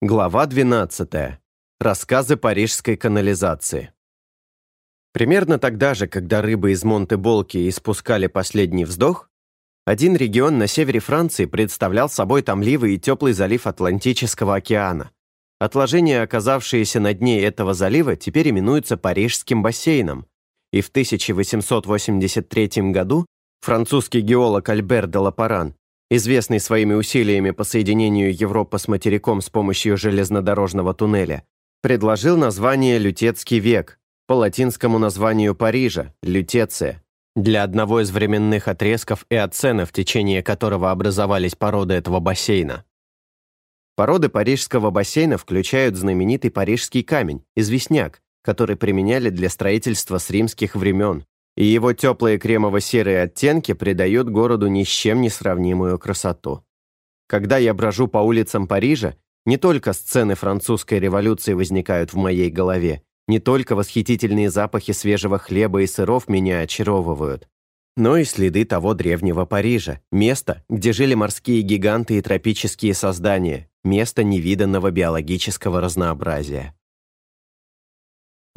Глава 12. Рассказы парижской канализации. Примерно тогда же, когда рыбы из Монте-Болки испускали последний вздох, один регион на севере Франции представлял собой томливый и теплый залив Атлантического океана. Отложения, оказавшиеся на дне этого залива, теперь именуются Парижским бассейном, и в 1883 году французский геолог Альбер де Лапаран известный своими усилиями по соединению Европы с материком с помощью железнодорожного туннеля, предложил название «Лютецкий век» по латинскому названию Парижа – Лютеция, для одного из временных отрезков и оцена, в течение которого образовались породы этого бассейна. Породы парижского бассейна включают знаменитый парижский камень, известняк, который применяли для строительства с римских времен, и его теплые кремово-серые оттенки придают городу ни с чем не сравнимую красоту. Когда я брожу по улицам Парижа, не только сцены французской революции возникают в моей голове, не только восхитительные запахи свежего хлеба и сыров меня очаровывают, но и следы того древнего Парижа, место, где жили морские гиганты и тропические создания, место невиданного биологического разнообразия.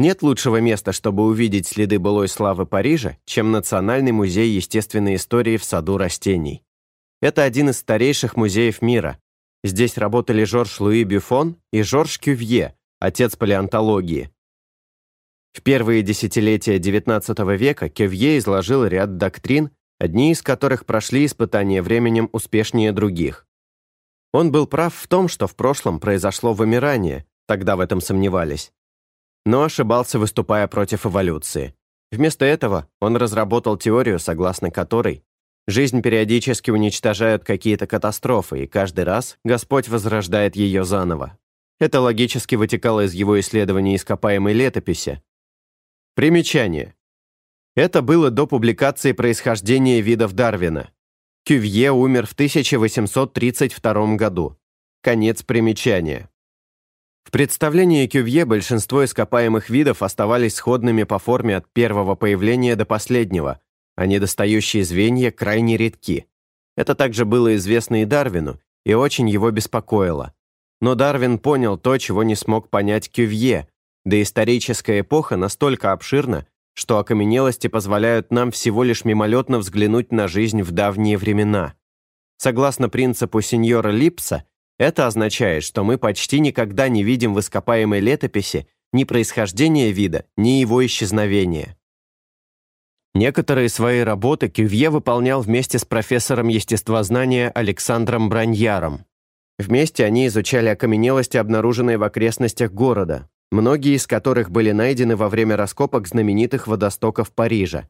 Нет лучшего места, чтобы увидеть следы былой славы Парижа, чем Национальный музей естественной истории в саду растений. Это один из старейших музеев мира. Здесь работали Жорж Луи Бюфон и Жорж Кювье, отец палеонтологии. В первые десятилетия XIX века Кювье изложил ряд доктрин, одни из которых прошли испытания временем успешнее других. Он был прав в том, что в прошлом произошло вымирание, тогда в этом сомневались но ошибался, выступая против эволюции. Вместо этого он разработал теорию, согласно которой жизнь периодически уничтожает какие-то катастрофы, и каждый раз Господь возрождает ее заново. Это логически вытекало из его исследований ископаемой летописи. Примечание. Это было до публикации происхождения видов Дарвина. Кювье умер в 1832 году. Конец примечания. В представлении Кювье большинство ископаемых видов оставались сходными по форме от первого появления до последнего, а недостающие звенья крайне редки. Это также было известно и Дарвину, и очень его беспокоило. Но Дарвин понял то, чего не смог понять Кювье, да историческая эпоха настолько обширна, что окаменелости позволяют нам всего лишь мимолетно взглянуть на жизнь в давние времена. Согласно принципу сеньора Липса, это означает, что мы почти никогда не видим в ископаемой летописи ни происхождения вида, ни его исчезновения. Некоторые свои работы Кювье выполнял вместе с профессором естествознания Александром Браньяром. Вместе они изучали окаменелости, обнаруженные в окрестностях города, многие из которых были найдены во время раскопок знаменитых водостоков Парижа.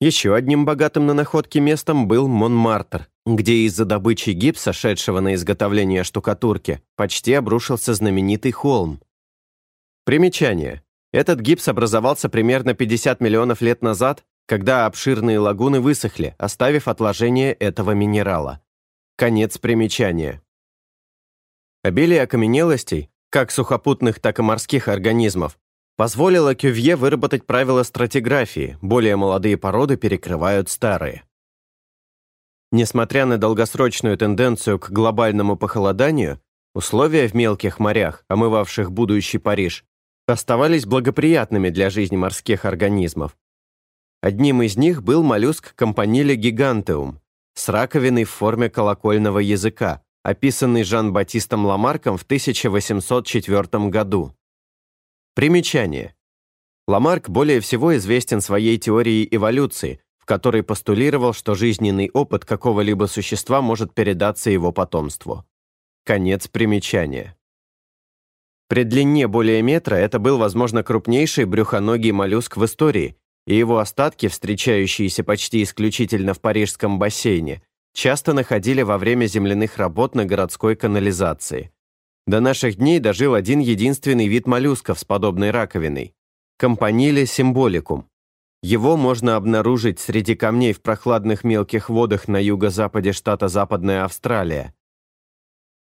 Еще одним богатым на находки местом был Монмартр, где из-за добычи гипса, шедшего на изготовление штукатурки, почти обрушился знаменитый холм. Примечание. Этот гипс образовался примерно 50 миллионов лет назад, когда обширные лагуны высохли, оставив отложение этого минерала. Конец примечания. Обилие окаменелостей, как сухопутных, так и морских организмов, позволило Кювье выработать правила стратиграфии, более молодые породы перекрывают старые. Несмотря на долгосрочную тенденцию к глобальному похолоданию, условия в мелких морях, омывавших будущий Париж, оставались благоприятными для жизни морских организмов. Одним из них был моллюск компаниле гигантеум с раковиной в форме колокольного языка, описанный Жан-Батистом Ламарком в 1804 году. Примечание. Ламарк более всего известен своей теорией эволюции, который постулировал, что жизненный опыт какого-либо существа может передаться его потомству. Конец примечания. При длине более метра это был, возможно, крупнейший брюхоногий моллюск в истории, и его остатки, встречающиеся почти исключительно в парижском бассейне, часто находили во время земляных работ на городской канализации. До наших дней дожил один единственный вид моллюсков с подобной раковиной – компаниле символикум. Его можно обнаружить среди камней в прохладных мелких водах на юго-западе штата Западная Австралия.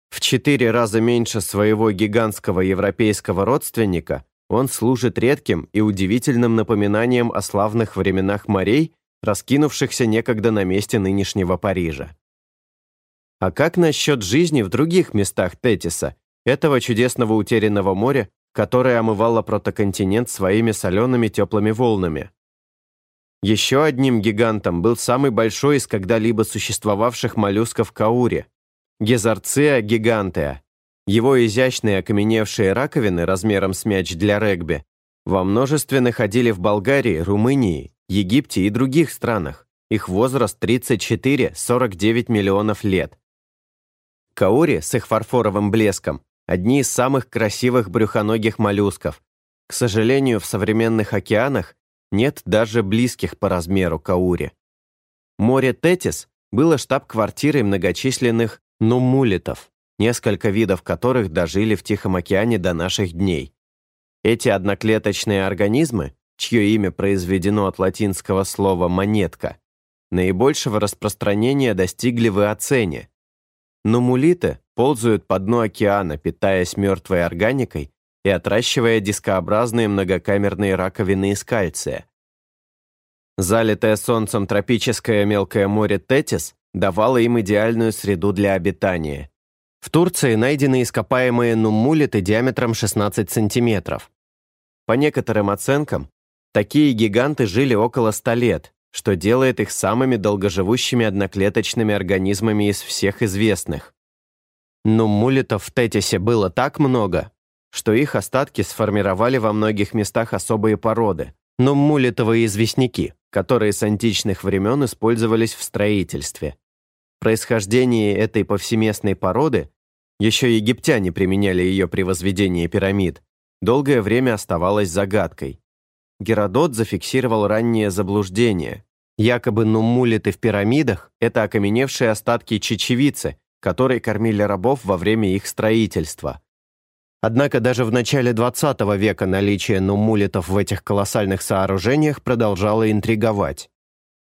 В четыре раза меньше своего гигантского европейского родственника он служит редким и удивительным напоминанием о славных временах морей, раскинувшихся некогда на месте нынешнего Парижа. А как насчет жизни в других местах Тетиса, этого чудесного утерянного моря, которое омывало протоконтинент своими солеными теплыми волнами. Еще одним гигантом был самый большой из когда-либо существовавших моллюсков Каури – Гезарция гигантеа. Его изящные окаменевшие раковины размером с мяч для регби во множестве находили в Болгарии, Румынии, Египте и других странах. Их возраст 34-49 миллионов лет. Каури с их фарфоровым блеском – одни из самых красивых брюхоногих моллюсков. К сожалению, в современных океанах нет даже близких по размеру Каури. Море Тетис было штаб-квартирой многочисленных нуммулитов, несколько видов которых дожили в Тихом океане до наших дней. Эти одноклеточные организмы, чье имя произведено от латинского слова «монетка», наибольшего распространения достигли в Иоцене. Нумулиты ползают по дну океана, питаясь мертвой органикой и отращивая дискообразные многокамерные раковины из кальция. Залитое солнцем тропическое мелкое море Тетис давало им идеальную среду для обитания. В Турции найдены ископаемые нуммулиты диаметром 16 сантиметров. По некоторым оценкам, такие гиганты жили около 100 лет, что делает их самыми долгоживущими одноклеточными организмами из всех известных. Нуммулитов в Тетисе было так много, что их остатки сформировали во многих местах особые породы, но мулитовые известняки, которые с античных времен использовались в строительстве. Происхождение этой повсеместной породы, еще египтяне применяли ее при возведении пирамид, долгое время оставалось загадкой. Геродот зафиксировал раннее заблуждение. Якобы нуммулиты в пирамидах – это окаменевшие остатки чечевицы, которые кормили рабов во время их строительства – Однако даже в начале 20 века наличие нуммулитов в этих колоссальных сооружениях продолжало интриговать.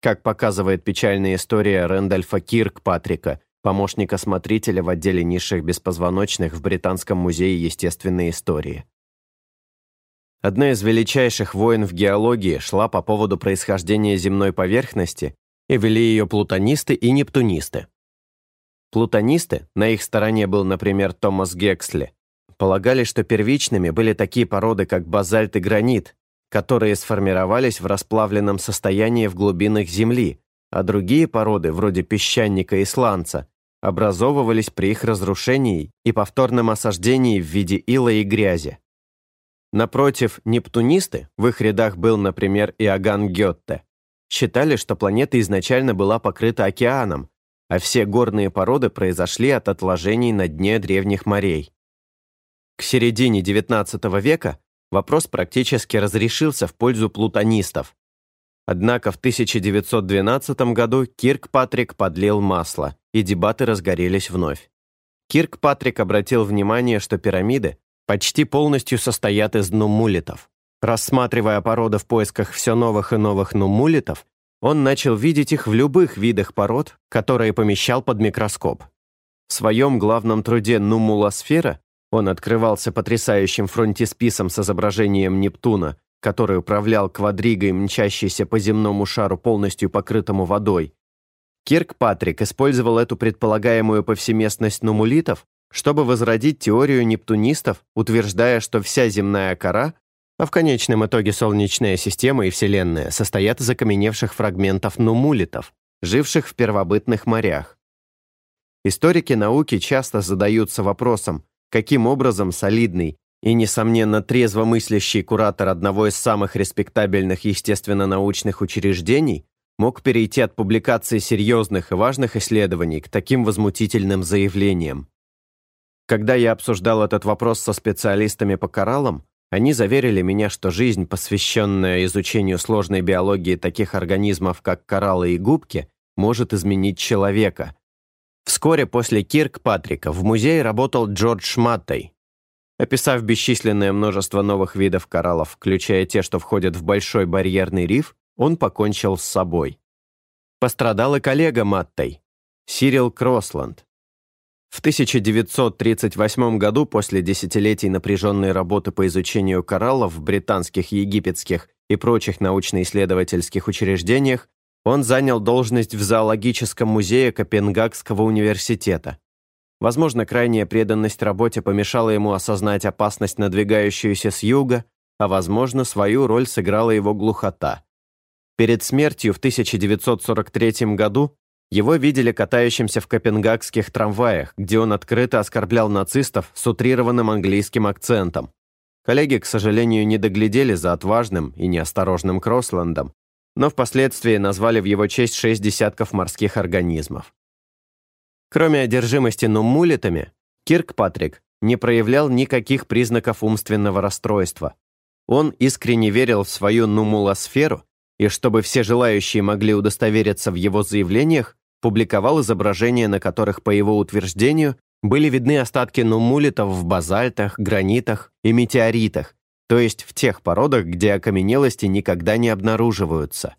Как показывает печальная история Рэндольфа Киркпатрика, помощника смотрителя в отделе низших беспозвоночных в Британском музее естественной истории. Одна из величайших войн в геологии шла по поводу происхождения земной поверхности и вели ее плутонисты и нептунисты. Плутонисты, на их стороне был, например, Томас Гексли, Полагали, что первичными были такие породы, как базальт и гранит, которые сформировались в расплавленном состоянии в глубинах Земли, а другие породы, вроде песчаника и сланца, образовывались при их разрушении и повторном осаждении в виде ила и грязи. Напротив, нептунисты, в их рядах был, например, Иоганн Гетте, считали, что планета изначально была покрыта океаном, а все горные породы произошли от отложений на дне древних морей. К середине XIX века вопрос практически разрешился в пользу плутонистов. Однако в 1912 году Киркпатрик подлил масло, и дебаты разгорелись вновь. Киркпатрик обратил внимание, что пирамиды почти полностью состоят из нуммулитов. Рассматривая породы в поисках все новых и новых нуммулитов, он начал видеть их в любых видах пород, которые помещал под микроскоп. В своем главном труде «Нуммулосфера» Он открывался потрясающим фронтисписом с изображением Нептуна, который управлял квадригой, мчащейся по земному шару, полностью покрытому водой. Кирк Патрик использовал эту предполагаемую повсеместность нумулитов, чтобы возродить теорию нептунистов, утверждая, что вся земная кора, а в конечном итоге Солнечная система и Вселенная, состоят из окаменевших фрагментов нумулитов, живших в первобытных морях. Историки науки часто задаются вопросом, каким образом солидный и, несомненно, трезвомыслящий куратор одного из самых респектабельных естественно-научных учреждений мог перейти от публикации серьезных и важных исследований к таким возмутительным заявлениям. Когда я обсуждал этот вопрос со специалистами по кораллам, они заверили меня, что жизнь, посвященная изучению сложной биологии таких организмов, как кораллы и губки, может изменить человека, Вскоре после Кирк Патрика в музее работал Джордж Маттой. Описав бесчисленное множество новых видов кораллов, включая те, что входят в Большой барьерный риф, он покончил с собой. Пострадал и коллега Маттой, Сирил Кросланд. В 1938 году, после десятилетий напряженной работы по изучению кораллов в британских, египетских и прочих научно-исследовательских учреждениях, он занял должность в зоологическом музее Копенгагского университета. Возможно, крайняя преданность работе помешала ему осознать опасность, надвигающуюся с юга, а, возможно, свою роль сыграла его глухота. Перед смертью в 1943 году его видели катающимся в копенгагских трамваях, где он открыто оскорблял нацистов с утрированным английским акцентом. Коллеги, к сожалению, не доглядели за отважным и неосторожным Кроссландом, но впоследствии назвали в его честь шесть десятков морских организмов. Кроме одержимости нуммулетами, Кирк Патрик не проявлял никаких признаков умственного расстройства. Он искренне верил в свою нумулосферу и, чтобы все желающие могли удостовериться в его заявлениях, публиковал изображения, на которых, по его утверждению, были видны остатки нуммулитов в базальтах, гранитах и метеоритах, то есть в тех породах, где окаменелости никогда не обнаруживаются.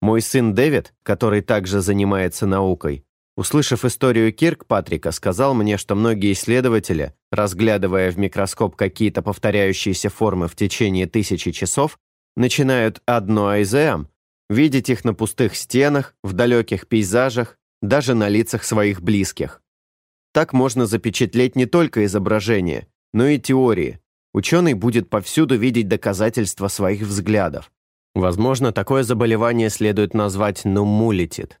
Мой сын Дэвид, который также занимается наукой, услышав историю Кирк Патрика, сказал мне, что многие исследователи, разглядывая в микроскоп какие-то повторяющиеся формы в течение тысячи часов, начинают одно айзеам, видеть их на пустых стенах, в далеких пейзажах, даже на лицах своих близких. Так можно запечатлеть не только изображения, но и теории, ученый будет повсюду видеть доказательства своих взглядов. Возможно, такое заболевание следует назвать нуммулитит.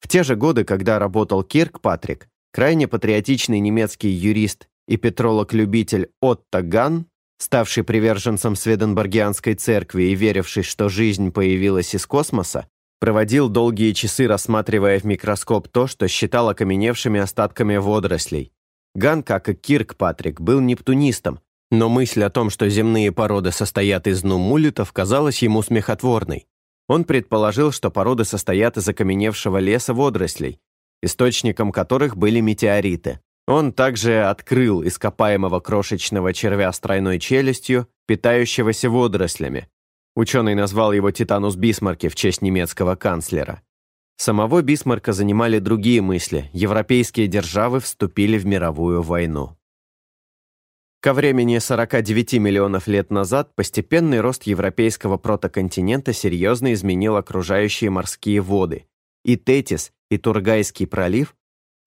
В те же годы, когда работал Кирк Патрик, крайне патриотичный немецкий юрист и петролог-любитель Отто Ган, ставший приверженцем Сведенборгианской церкви и веривший, что жизнь появилась из космоса, проводил долгие часы, рассматривая в микроскоп то, что считал окаменевшими остатками водорослей. Ган, как и Кирк Патрик, был нептунистом, но мысль о том, что земные породы состоят из нумулитов, казалась ему смехотворной. Он предположил, что породы состоят из окаменевшего леса водорослей, источником которых были метеориты. Он также открыл ископаемого крошечного червя с тройной челюстью, питающегося водорослями. Ученый назвал его Титанус Бисмарки в честь немецкого канцлера. Самого Бисмарка занимали другие мысли. Европейские державы вступили в мировую войну. Ко времени 49 миллионов лет назад постепенный рост европейского протоконтинента серьезно изменил окружающие морские воды, и Тетис и Тургайский пролив,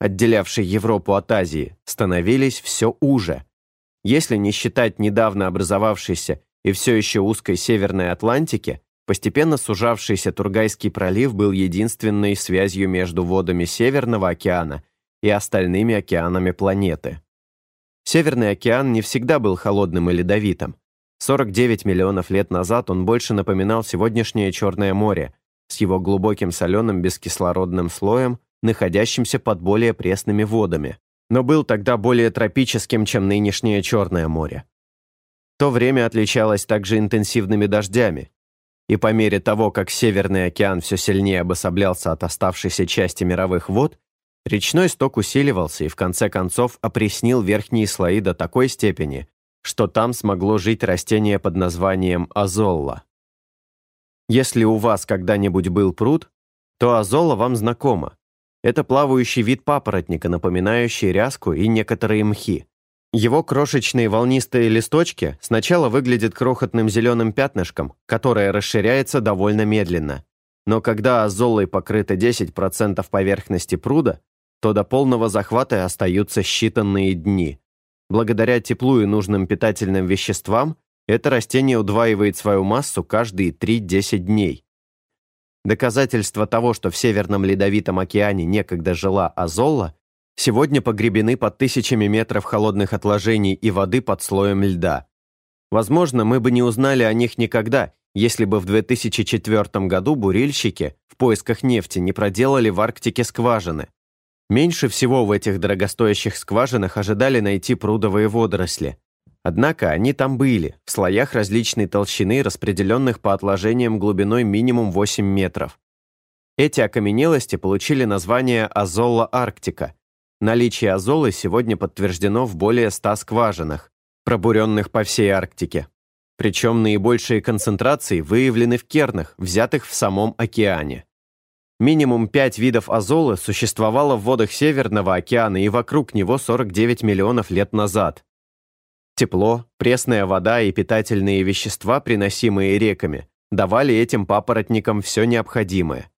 отделявший Европу от Азии, становились все уже. Если не считать недавно образовавшейся и все еще узкой Северной Атлантики, постепенно сужавшийся Тургайский пролив был единственной связью между водами Северного океана и остальными океанами планеты. Северный океан не всегда был холодным и ледовитым. 49 миллионов лет назад он больше напоминал сегодняшнее Черное море с его глубоким соленым бескислородным слоем, находящимся под более пресными водами, но был тогда более тропическим, чем нынешнее Черное море. То время отличалось также интенсивными дождями, и по мере того, как Северный океан все сильнее обособлялся от оставшейся части мировых вод, Речной сток усиливался и в конце концов опреснил верхние слои до такой степени, что там смогло жить растение под названием азолла. Если у вас когда-нибудь был пруд, то азолла вам знакома. Это плавающий вид папоротника, напоминающий ряску и некоторые мхи. Его крошечные волнистые листочки сначала выглядят крохотным зеленым пятнышком, которое расширяется довольно медленно. Но когда азоллой покрыто 10% поверхности пруда, то до полного захвата остаются считанные дни. Благодаря теплу и нужным питательным веществам это растение удваивает свою массу каждые 3-10 дней. Доказательства того, что в Северном Ледовитом океане некогда жила Азолла, сегодня погребены под тысячами метров холодных отложений и воды под слоем льда. Возможно, мы бы не узнали о них никогда, если бы в 2004 году бурильщики в поисках нефти не проделали в Арктике скважины. Меньше всего в этих дорогостоящих скважинах ожидали найти прудовые водоросли. Однако они там были, в слоях различной толщины, распределенных по отложениям глубиной минимум 8 метров. Эти окаменелости получили название Азолла Арктика. Наличие азолы сегодня подтверждено в более 100 скважинах, пробуренных по всей Арктике. Причем наибольшие концентрации выявлены в кернах, взятых в самом океане. Минимум пять видов азола существовало в водах Северного океана и вокруг него 49 миллионов лет назад. Тепло, пресная вода и питательные вещества, приносимые реками, давали этим папоротникам все необходимое.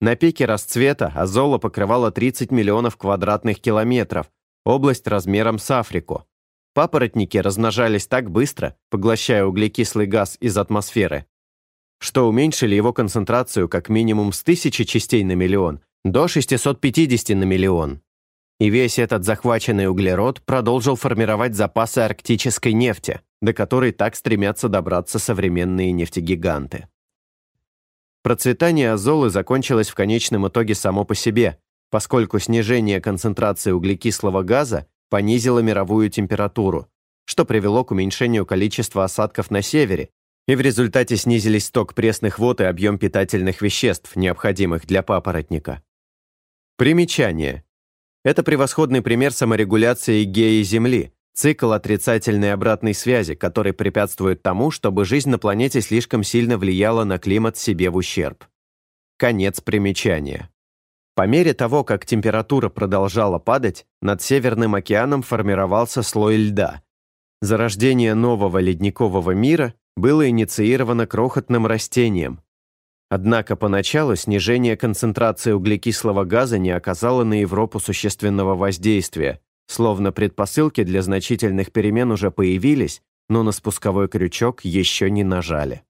На пике расцвета Азола покрывала 30 миллионов квадратных километров, область размером с Африку. Папоротники размножались так быстро, поглощая углекислый газ из атмосферы, что уменьшили его концентрацию как минимум с 1000 частей на миллион до 650 на миллион. И весь этот захваченный углерод продолжил формировать запасы арктической нефти, до которой так стремятся добраться современные нефтегиганты. Процветание азолы закончилось в конечном итоге само по себе, поскольку снижение концентрации углекислого газа понизило мировую температуру, что привело к уменьшению количества осадков на севере, и в результате снизились сток пресных вод и объем питательных веществ, необходимых для папоротника. Примечание. Это превосходный пример саморегуляции геи Земли, цикл отрицательной обратной связи, который препятствует тому, чтобы жизнь на планете слишком сильно влияла на климат себе в ущерб. Конец примечания. По мере того, как температура продолжала падать, над Северным океаном формировался слой льда. Зарождение нового ледникового мира было инициировано крохотным растением. Однако поначалу снижение концентрации углекислого газа не оказало на Европу существенного воздействия, словно предпосылки для значительных перемен уже появились, но на спусковой крючок еще не нажали.